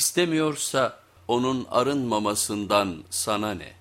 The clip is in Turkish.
İstemiyorsa onun arınmamasından sana ne?